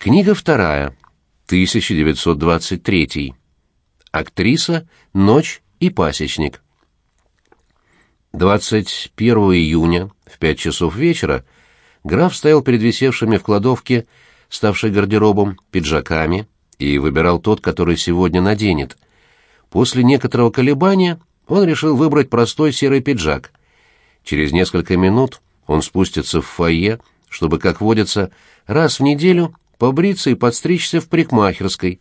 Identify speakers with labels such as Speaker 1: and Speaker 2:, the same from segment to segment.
Speaker 1: Книга вторая. 1923. Актриса, ночь и пасечник. 21 июня в пять часов вечера граф стоял перед висевшими в кладовке, ставшей гардеробом, пиджаками и выбирал тот, который сегодня наденет. После некоторого колебания он решил выбрать простой серый пиджак. Через несколько минут он спустится в фойе, чтобы, как водится, раз в неделю побриться и подстричься в парикмахерской,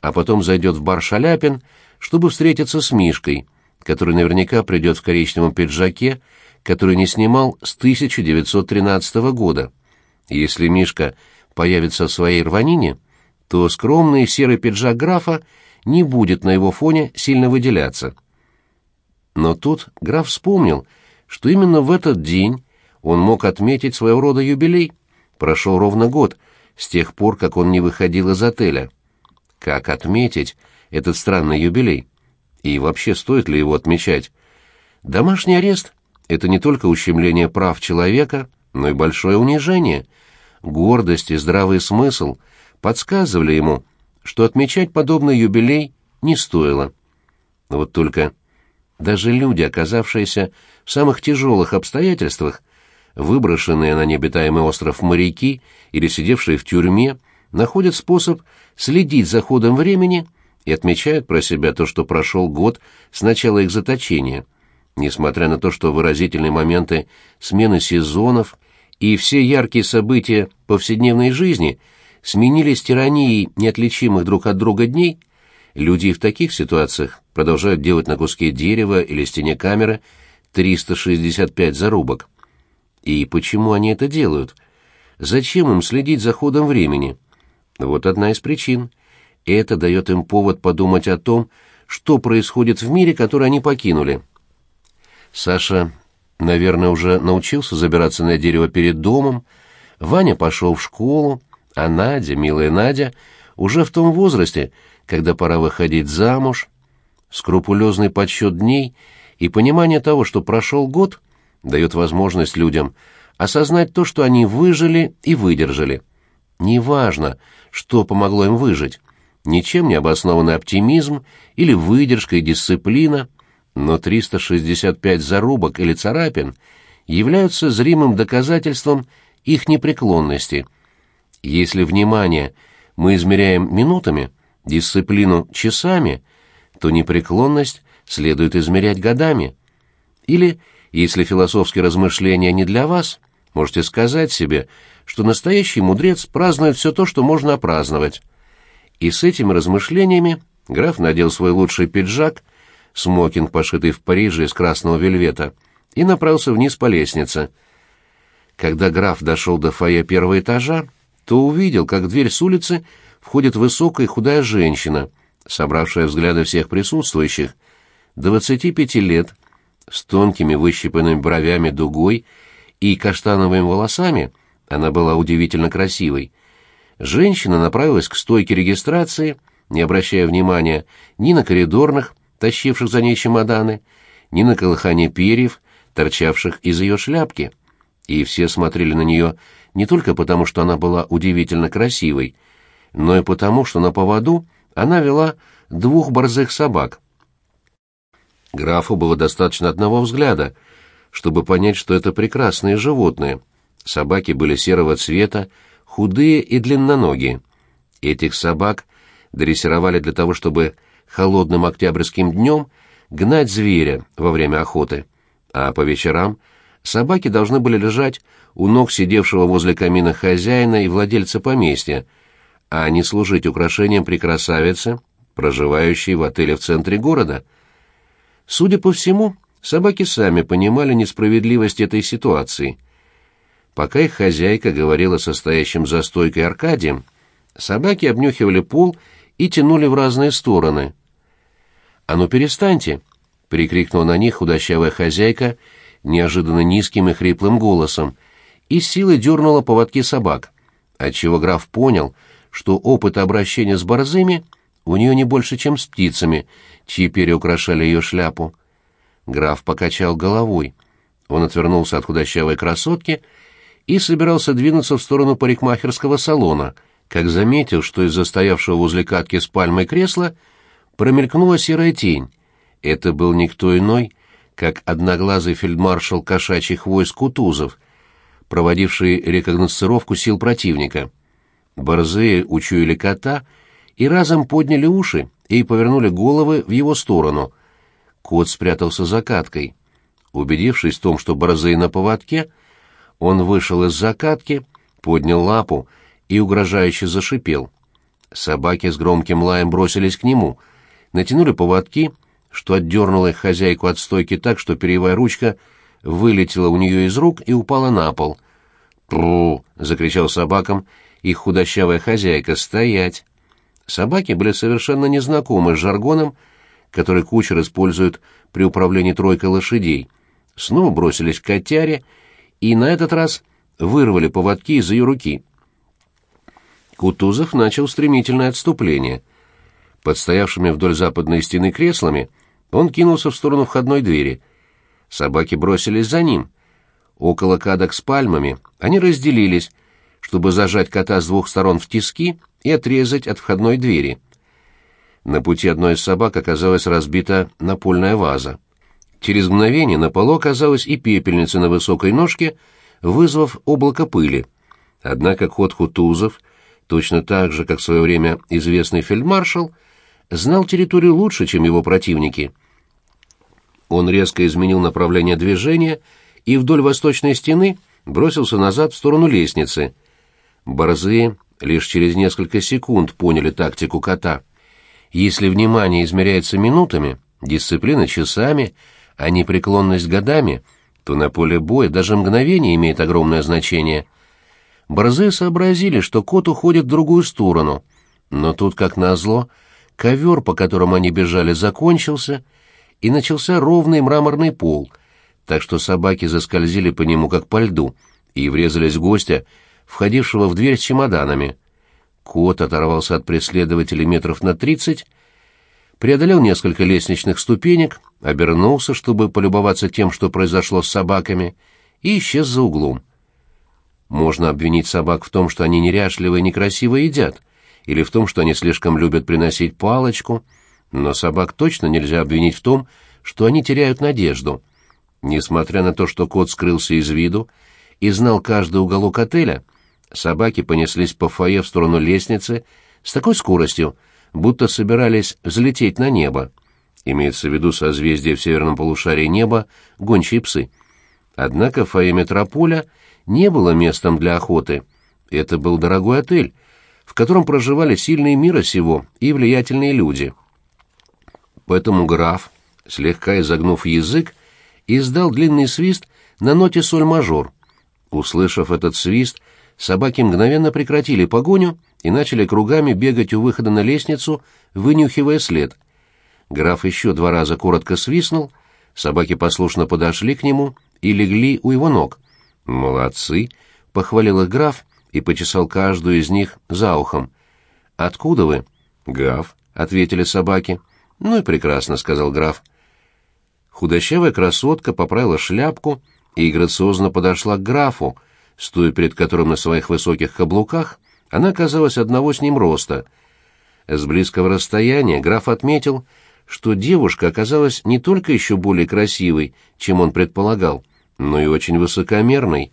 Speaker 1: а потом зайдет в бар Шаляпин, чтобы встретиться с Мишкой, который наверняка придет в коричневом пиджаке, который не снимал с 1913 года. Если Мишка появится в своей рванине, то скромный серый пиджак графа не будет на его фоне сильно выделяться. Но тут граф вспомнил, что именно в этот день он мог отметить своего рода юбилей. Прошел ровно год с тех пор, как он не выходил из отеля. Как отметить этот странный юбилей? И вообще, стоит ли его отмечать? Домашний арест — это не только ущемление прав человека, но и большое унижение. Гордость и здравый смысл подсказывали ему, что отмечать подобный юбилей не стоило. Вот только даже люди, оказавшиеся в самых тяжелых обстоятельствах, выброшенные на необитаемый остров моряки или сидевшие в тюрьме, находят способ следить за ходом времени и отмечают про себя то, что прошел год с начала их заточения, несмотря на то, что выразительные моменты смены сезонов и все яркие события повседневной жизни сменились тиранией неотличимых друг от друга дней, люди в таких ситуациях продолжают делать на куске дерева или стене камеры 365 зарубок. И почему они это делают? Зачем им следить за ходом времени? Вот одна из причин. Это дает им повод подумать о том, что происходит в мире, который они покинули. Саша, наверное, уже научился забираться на дерево перед домом, Ваня пошел в школу, а Надя, милая Надя, уже в том возрасте, когда пора выходить замуж. Скрупулезный подсчет дней и понимание того, что прошел год, дает возможность людям осознать то, что они выжили и выдержали. Неважно, что помогло им выжить, ничем не обоснованный оптимизм или выдержка и дисциплина, но 365 зарубок или царапин являются зримым доказательством их непреклонности. Если внимание мы измеряем минутами, дисциплину — часами, то непреклонность следует измерять годами. Или, если философские размышления не для вас, можете сказать себе, что настоящий мудрец празднует все то, что можно опраздновать. И с этими размышлениями граф надел свой лучший пиджак, смокинг, пошитый в Париже из красного вельвета, и направился вниз по лестнице. Когда граф дошел до фойе первого этажа, то увидел, как в дверь с улицы входит высокая худая женщина, собравшая взгляды всех присутствующих, двадцати пяти лет, с тонкими выщипанными бровями дугой и каштановыми волосами, она была удивительно красивой. Женщина направилась к стойке регистрации, не обращая внимания ни на коридорных, тащивших за ней чемоданы, ни на колыхание перьев, торчавших из ее шляпки. И все смотрели на нее не только потому, что она была удивительно красивой, но и потому, что на поводу она вела двух борзых собак. Графу было достаточно одного взгляда, чтобы понять, что это прекрасные животные. Собаки были серого цвета, худые и длинноногие. Этих собак дрессировали для того, чтобы холодным октябрьским днем гнать зверя во время охоты, а по вечерам собаки должны были лежать у ног сидевшего возле камина хозяина и владельца поместья, а не служить украшением при красавице, проживающей в отеле в центре города. Судя по всему, собаки сами понимали несправедливость этой ситуации. Пока их хозяйка говорила со стоящим за стойкой Аркадием, собаки обнюхивали пол и тянули в разные стороны. «А ну перестаньте!» — прикрикнула на них худощавая хозяйка неожиданно низким и хриплым голосом и силой дернула поводки собак, отчего граф понял — что опыт обращения с борзыми у нее не больше, чем с птицами, чьи перья украшали ее шляпу. Граф покачал головой. Он отвернулся от худощавой красотки и собирался двинуться в сторону парикмахерского салона, как заметил, что из застоявшего возле катки с пальмой кресла промелькнула серая тень. Это был никто иной, как одноглазый фельдмаршал кошачьих войск Кутузов, проводивший рекогносцировку сил противника. Борзые учуяли кота и разом подняли уши и повернули головы в его сторону. Кот спрятался за каткой. Убедившись в том, что борзые на поводке, он вышел из закатки, поднял лапу и угрожающе зашипел. Собаки с громким лаем бросились к нему, натянули поводки, что отдернуло их хозяйку от стойки так, что перьевая ручка вылетела у нее из рук и упала на пол. «Пру!» — закричал собакам их худощавая хозяйка. «Стоять!» Собаки были совершенно незнакомы с жаргоном, который кучер использует при управлении тройкой лошадей. Снова бросились к котяре и на этот раз вырвали поводки из ее руки. Кутузов начал стремительное отступление. Под стоявшими вдоль западной стены креслами он кинулся в сторону входной двери. Собаки бросились за ним. Около кадок с пальмами они разделились, чтобы зажать кота с двух сторон в тиски и отрезать от входной двери. На пути одной из собак оказалась разбита напольная ваза. Через мгновение на полу оказалась и пепельница на высокой ножке, вызвав облако пыли. Однако ход Хутузов, точно так же, как в свое время известный фельдмаршал, знал территорию лучше, чем его противники. Он резко изменил направление движения и вдоль восточной стены бросился назад в сторону лестницы. Борзые лишь через несколько секунд поняли тактику кота. Если внимание измеряется минутами, дисциплина часами, а непреклонность годами, то на поле боя даже мгновение имеет огромное значение. Борзые сообразили, что кот уходит в другую сторону, но тут, как назло, ковер, по которому они бежали, закончился, и начался ровный мраморный пол, так что собаки заскользили по нему, как по льду, и врезались в гостя, входившего в дверь с чемоданами. Кот оторвался от преследователей метров на тридцать, преодолел несколько лестничных ступенек, обернулся, чтобы полюбоваться тем, что произошло с собаками, и исчез за углом. Можно обвинить собак в том, что они неряшливо и некрасиво едят, или в том, что они слишком любят приносить палочку, но собак точно нельзя обвинить в том, что они теряют надежду. Несмотря на то, что кот скрылся из виду и знал каждый уголок отеля, Собаки понеслись по фойе в сторону лестницы с такой скоростью, будто собирались взлететь на небо. Имеется в виду созвездие в северном полушарии неба гончие псы. Однако фойе метрополя не было местом для охоты. Это был дорогой отель, в котором проживали сильные мира сего и влиятельные люди. Поэтому граф, слегка изогнув язык, издал длинный свист на ноте соль-мажор. Услышав этот свист, собаки мгновенно прекратили погоню и начали кругами бегать у выхода на лестницу, вынюхивая след. Граф еще два раза коротко свистнул, собаки послушно подошли к нему и легли у его ног. «Молодцы!» — похвалил их граф и почесал каждую из них за ухом. «Откуда вы?» «Гав», — ответили собаки. «Ну и прекрасно», — сказал граф. Худощавая красотка поправила шляпку и грациозно подошла к графу, стоя перед которым на своих высоких каблуках, она казалась одного с ним роста. С близкого расстояния граф отметил, что девушка оказалась не только еще более красивой, чем он предполагал, но и очень высокомерной.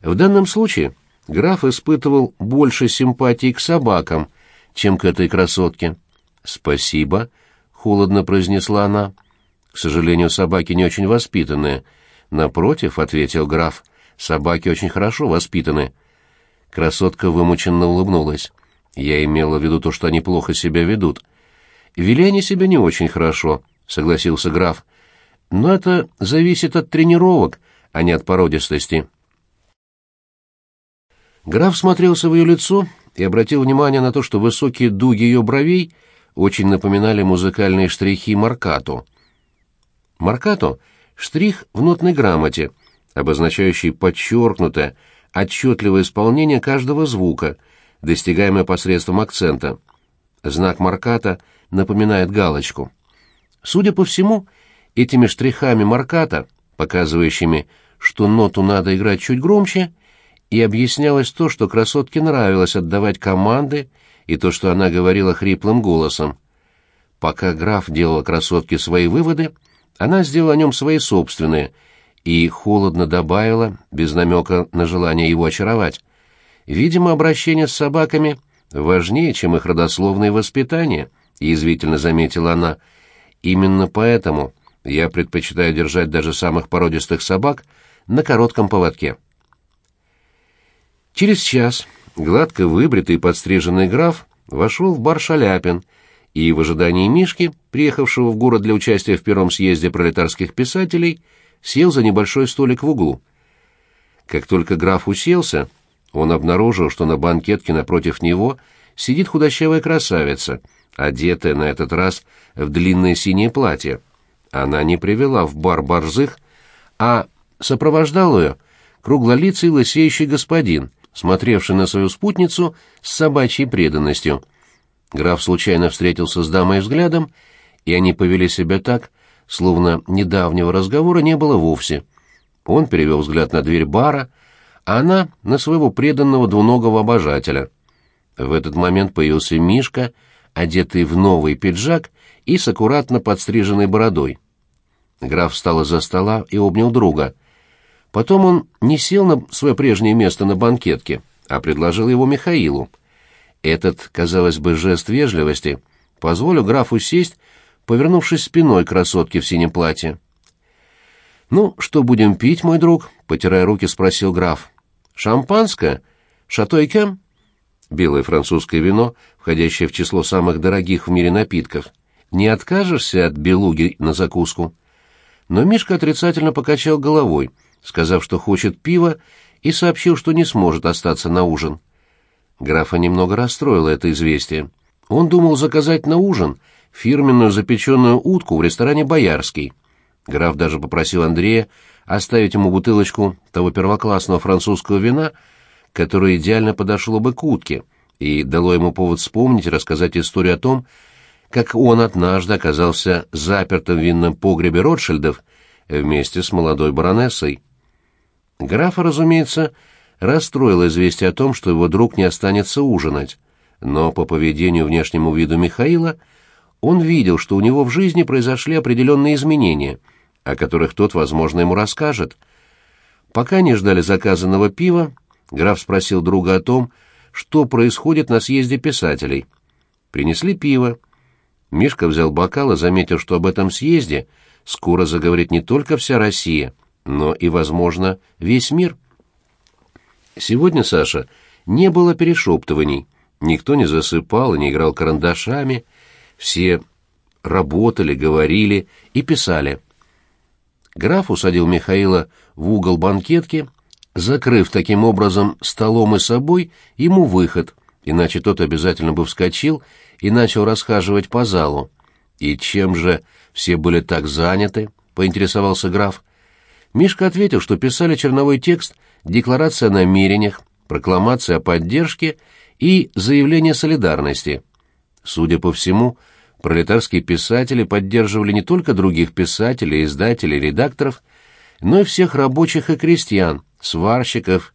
Speaker 1: В данном случае граф испытывал больше симпатии к собакам, чем к этой красотке. «Спасибо», — холодно произнесла она. «К сожалению, собаки не очень воспитанные». «Напротив», — ответил граф, Собаки очень хорошо воспитаны. Красотка вымученно улыбнулась. Я имела в виду то, что они плохо себя ведут. Вели они себя не очень хорошо, согласился граф. Но это зависит от тренировок, а не от породистости. Граф смотрелся в ее лицо и обратил внимание на то, что высокие дуги ее бровей очень напоминали музыкальные штрихи маркато. Маркато — штрих в нотной грамоте, обозначающий подчеркнутое, отчетливое исполнение каждого звука, достигаемое посредством акцента. Знак марката напоминает галочку. Судя по всему, этими штрихами марката, показывающими, что ноту надо играть чуть громче, и объяснялось то, что красотке нравилось отдавать команды, и то, что она говорила хриплым голосом. Пока граф делал красотке свои выводы, она сделала о нем свои собственные и холодно добавила, без намека на желание его очаровать. Видимо, обращение с собаками важнее, чем их родословное воспитание, язвительно заметила она. Именно поэтому я предпочитаю держать даже самых породистых собак на коротком поводке. Через час гладко выбритый и подстриженный граф вошел в бар Шаляпин и в ожидании Мишки, приехавшего в город для участия в первом съезде пролетарских писателей, сел за небольшой столик в углу. Как только граф уселся, он обнаружил, что на банкетке напротив него сидит худощавая красавица, одетая на этот раз в длинное синее платье. Она не привела в бар борзых, а сопровождал ее круглолицый лысеющий господин, смотревший на свою спутницу с собачьей преданностью. Граф случайно встретился с дамой взглядом, и они повели себя так, словно недавнего разговора не было вовсе. Он перевел взгляд на дверь бара, а она — на своего преданного двуногого обожателя. В этот момент появился Мишка, одетый в новый пиджак и с аккуратно подстриженной бородой. Граф встал из-за стола и обнял друга. Потом он не сел на свое прежнее место на банкетке, а предложил его Михаилу. Этот, казалось бы, жест вежливости позволил графу сесть, повернувшись спиной красотке в синем платье. «Ну, что будем пить, мой друг?» — потирая руки, спросил граф. «Шампанское? Шато и кем?» Белое французское вино, входящее в число самых дорогих в мире напитков. «Не откажешься от белуги на закуску?» Но Мишка отрицательно покачал головой, сказав, что хочет пива, и сообщил, что не сможет остаться на ужин. Графа немного расстроило это известие. Он думал заказать на ужин фирменную запеченную утку в ресторане «Боярский». Граф даже попросил Андрея оставить ему бутылочку того первоклассного французского вина, которое идеально подошло бы к утке, и дало ему повод вспомнить и рассказать историю о том, как он однажды оказался запертым в винном погребе Ротшильдов вместе с молодой баронессой. Графа, разумеется, расстроило известие о том, что его друг не останется ужинать, но по поведению внешнему виду Михаила он видел, что у него в жизни произошли определенные изменения, о которых тот, возможно, ему расскажет. Пока не ждали заказанного пива, граф спросил друга о том, что происходит на съезде писателей. Принесли пиво. Мишка взял бокал и заметил, что об этом съезде скоро заговорит не только вся Россия, но и, возможно, весь мир. Сегодня, Саша, не было перешептываний, никто не засыпал и не играл карандашами, все работали, говорили и писали. Граф усадил Михаила в угол банкетки, закрыв таким образом столом и собой ему выход, иначе тот обязательно бы вскочил и начал расхаживать по залу. «И чем же все были так заняты?» — поинтересовался граф. Мишка ответил, что писали черновой текст «Декларация о намерениях», «Прокламация о поддержке» и «Заявление солидарности». Судя по всему, пролетарские писатели поддерживали не только других писателей, издателей, редакторов, но и всех рабочих и крестьян, сварщиков,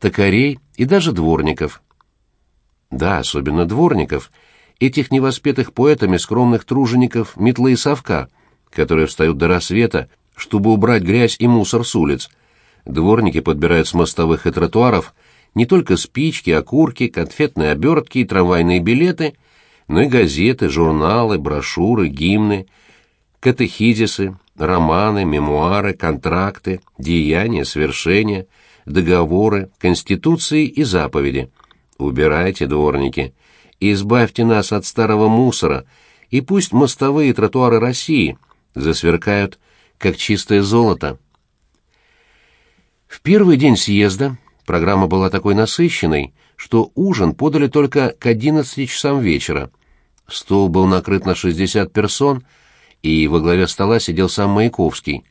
Speaker 1: токарей и даже дворников. Да, особенно дворников, этих невоспетых поэтами скромных тружеников метлы и совка, которые встают до рассвета, чтобы убрать грязь и мусор с улиц. Дворники подбирают с мостовых и тротуаров не только спички, окурки, конфетные обертки и трамвайные билеты — но и газеты, журналы, брошюры, гимны, катехизисы, романы, мемуары, контракты, деяния, свершения, договоры, конституции и заповеди. Убирайте, дворники, избавьте нас от старого мусора, и пусть мостовые тротуары России засверкают, как чистое золото. В первый день съезда программа была такой насыщенной, что ужин подали только к 11 часам вечера, Стол был накрыт на 60 персон, и во главе стола сидел сам Маяковский.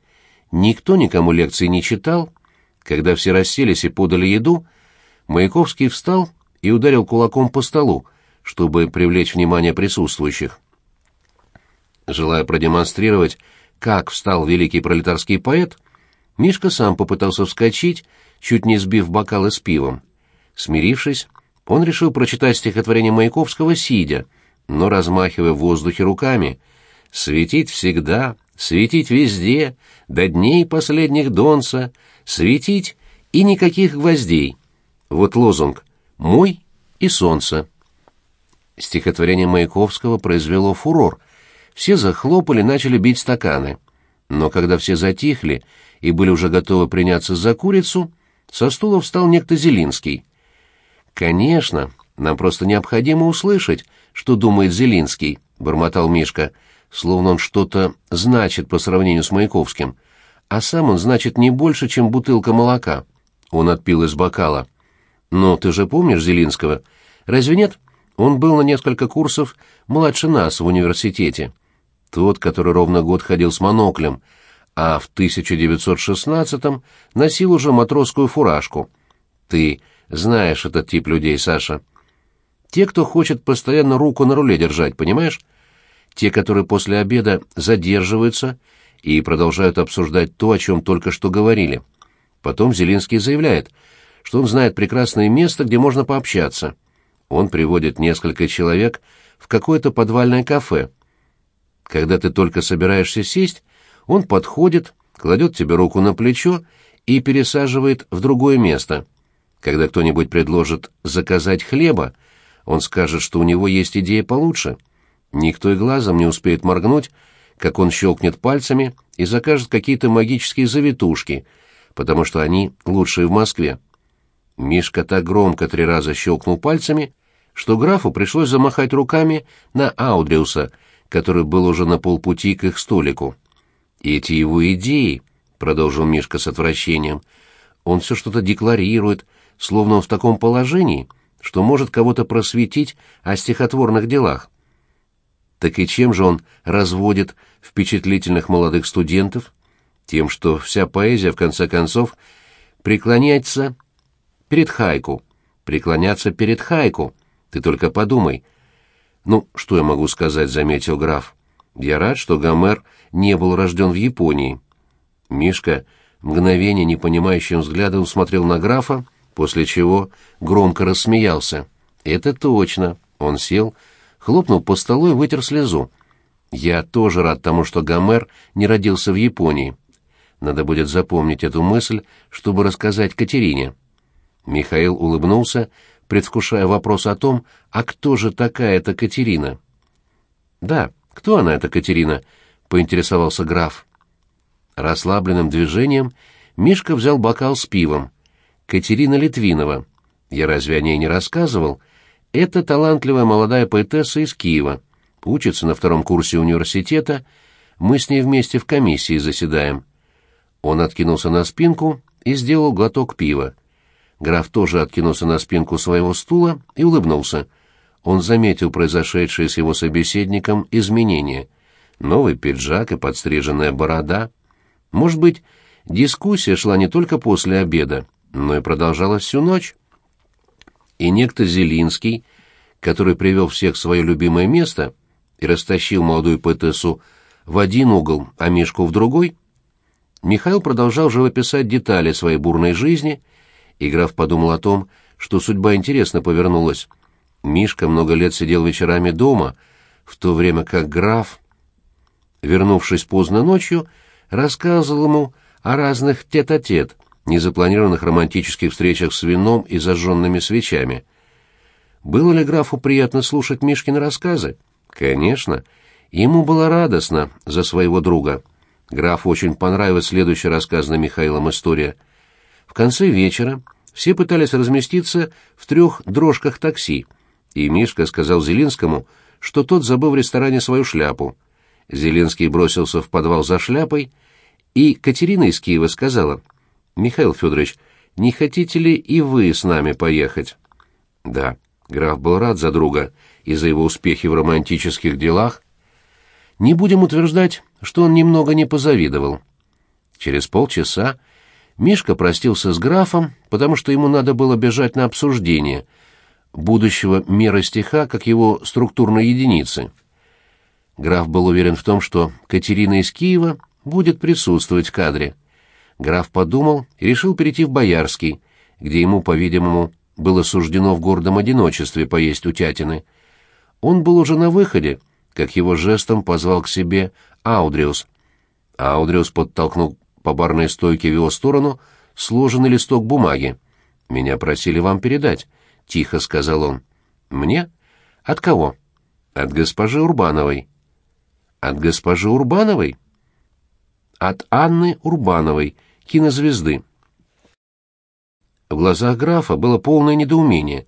Speaker 1: Никто никому лекции не читал. Когда все расселись и подали еду, Маяковский встал и ударил кулаком по столу, чтобы привлечь внимание присутствующих. Желая продемонстрировать, как встал великий пролетарский поэт, Мишка сам попытался вскочить, чуть не сбив бокалы с пивом. Смирившись, он решил прочитать стихотворение Маяковского сидя, но размахивая в воздухе руками. «Светить всегда, светить везде, до дней последних донца, светить и никаких гвоздей». Вот лозунг «Мой и солнце». Стихотворение Маяковского произвело фурор. Все захлопали, начали бить стаканы. Но когда все затихли и были уже готовы приняться за курицу, со стула встал некто Зелинский. «Конечно, нам просто необходимо услышать, что думает Зелинский», — бормотал Мишка, словно он что-то значит по сравнению с Маяковским. А сам он значит не больше, чем бутылка молока. Он отпил из бокала. «Но ты же помнишь Зелинского? Разве нет? Он был на несколько курсов младше нас в университете. Тот, который ровно год ходил с моноклем, а в 1916-м носил уже матросскую фуражку. Ты знаешь этот тип людей, Саша. Те, кто хочет постоянно руку на руле держать, понимаешь? Те, которые после обеда задерживаются и продолжают обсуждать то, о чем только что говорили. Потом Зелинский заявляет, что он знает прекрасное место, где можно пообщаться. Он приводит несколько человек в какое-то подвальное кафе. Когда ты только собираешься сесть, он подходит, кладет тебе руку на плечо и пересаживает в другое место. Когда кто-нибудь предложит заказать хлеба, он скажет, что у него есть идея получше. Никто и глазом не успеет моргнуть, как он щелкнет пальцами и закажет какие-то магические завитушки, потому что они лучшие в Москве. Мишка так громко три раза щелкнул пальцами, что графу пришлось замахать руками на Аудриуса, который был уже на полпути к их столику. «Эти его идеи», — продолжил Мишка с отвращением, — «он все что-то декларирует, словно он в таком положении, что может кого-то просветить о стихотворных делах. Так и чем же он разводит впечатлительных молодых студентов? Тем, что вся поэзия, в конце концов, преклоняется перед хайку. Преклоняться перед хайку. Ты только подумай. Ну, что я могу сказать, заметил граф. Я рад, что Гомер не был рожден в Японии. Мишка мгновение непонимающим взглядом смотрел на графа, после чего громко рассмеялся. «Это точно!» Он сел, хлопнул по столу и вытер слезу. «Я тоже рад тому, что Гомер не родился в Японии. Надо будет запомнить эту мысль, чтобы рассказать Катерине». Михаил улыбнулся, предвкушая вопрос о том, а кто же такая эта Катерина. «Да, кто она, эта Катерина?» — поинтересовался граф. Расслабленным движением Мишка взял бокал с пивом. Катерина Литвинова. Я разве о ней не рассказывал? Это талантливая молодая поэтесса из Киева. Учится на втором курсе университета. Мы с ней вместе в комиссии заседаем. Он откинулся на спинку и сделал глоток пива. Граф тоже откинулся на спинку своего стула и улыбнулся. Он заметил произошедшие с его собеседником изменения. Новый пиджак и подстриженная борода. Может быть, дискуссия шла не только после обеда, но и продолжалось всю ночь. И некто Зелинский, который привел всех в свое любимое место и растащил молодую поэтессу в один угол, а Мишку в другой, Михаил продолжал живописать детали своей бурной жизни, и граф подумал о том, что судьба интересно повернулась. Мишка много лет сидел вечерами дома, в то время как граф, вернувшись поздно ночью, рассказывал ему о разных тет-а-тет, -тет, незапланированных романтических встречах с вином и зажженными свечами. Было ли графу приятно слушать Мишкины рассказы? Конечно. Ему было радостно за своего друга. Графу очень понравилась следующая рассказанная Михаилом история. В конце вечера все пытались разместиться в трех дрожках такси, и Мишка сказал Зелинскому, что тот забыл в ресторане свою шляпу. Зеленский бросился в подвал за шляпой, и Катерина из Киева сказала — Михаил Федорович, не хотите ли и вы с нами поехать? Да, граф был рад за друга и за его успехи в романтических делах. Не будем утверждать, что он немного не позавидовал. Через полчаса Мишка простился с графом, потому что ему надо было бежать на обсуждение будущего мера стиха как его структурной единицы. Граф был уверен в том, что Катерина из Киева будет присутствовать в кадре. Граф подумал и решил перейти в Боярский, где ему, по-видимому, было суждено в гордом одиночестве поесть утятины. Он был уже на выходе, как его жестом позвал к себе Аудриус. Аудриус подтолкнул по барной стойке в его сторону сложенный листок бумаги. «Меня просили вам передать», — тихо сказал он. «Мне? От кого?» «От госпожи Урбановой». «От госпожи Урбановой?» «От Анны Урбановой, кинозвезды». В глазах графа было полное недоумение,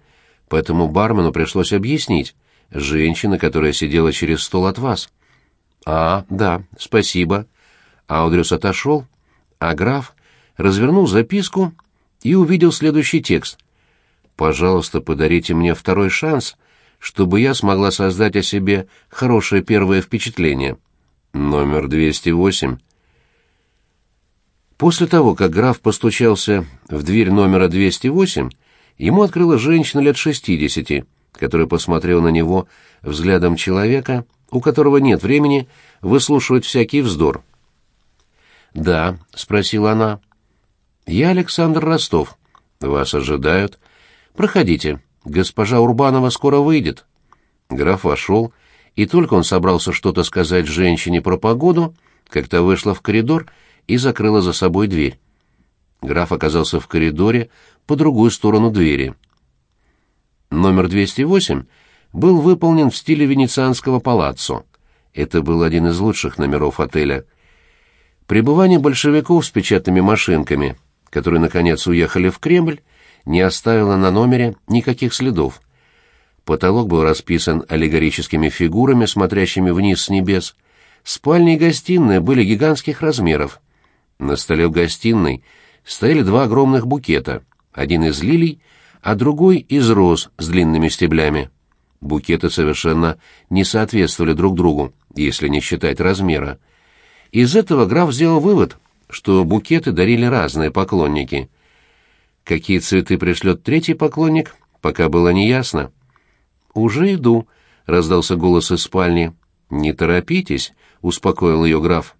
Speaker 1: поэтому бармену пришлось объяснить. Женщина, которая сидела через стол от вас. «А, да, спасибо». Аудрюс отошел, а граф развернул записку и увидел следующий текст. «Пожалуйста, подарите мне второй шанс, чтобы я смогла создать о себе хорошее первое впечатление. Номер 208». После того, как граф постучался в дверь номера 208, ему открыла женщина лет 60, которая посмотрела на него взглядом человека, у которого нет времени выслушивать всякий вздор. «Да», — спросила она. «Я Александр Ростов. Вас ожидают. Проходите. Госпожа Урбанова скоро выйдет». Граф вошел, и только он собрался что-то сказать женщине про погоду, как то вышла в коридор и закрыла за собой дверь. Граф оказался в коридоре по другую сторону двери. Номер 208 был выполнен в стиле венецианского палаццо. Это был один из лучших номеров отеля — Пребывание большевиков с печатными машинками, которые, наконец, уехали в Кремль, не оставило на номере никаких следов. Потолок был расписан аллегорическими фигурами, смотрящими вниз с небес. Спальня и гостиная были гигантских размеров. На столе в гостиной стояли два огромных букета, один из лилий, а другой из роз с длинными стеблями. Букеты совершенно не соответствовали друг другу, если не считать размера. Из этого граф сделал вывод, что букеты дарили разные поклонники. Какие цветы пришлет третий поклонник, пока было неясно. «Уже иду», — раздался голос из спальни. «Не торопитесь», — успокоил ее граф.